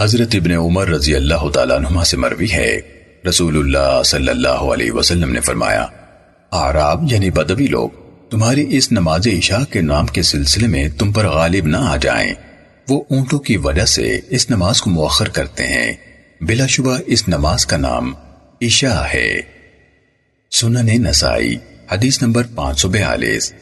حضرت ابن عمر رضی اللہ تعالیٰ عنہما سے مروی ہے۔ رسول اللہ صلی اللہ علیہ وسلم نے فرمایا، آراب یعنی بدوی لوگ، تمہاری اس نماز عشاء کے نام کے سلسلے میں تم پر غالب نہ آ جائیں۔ وہ اونٹوں کی وجہ سے اس نماز کو مؤخر کرتے ہیں۔ بلا شبہ اس نماز کا نام عشاء ہے۔ سنن نسائی، حدیث نمبر پانچ سو بیالیس۔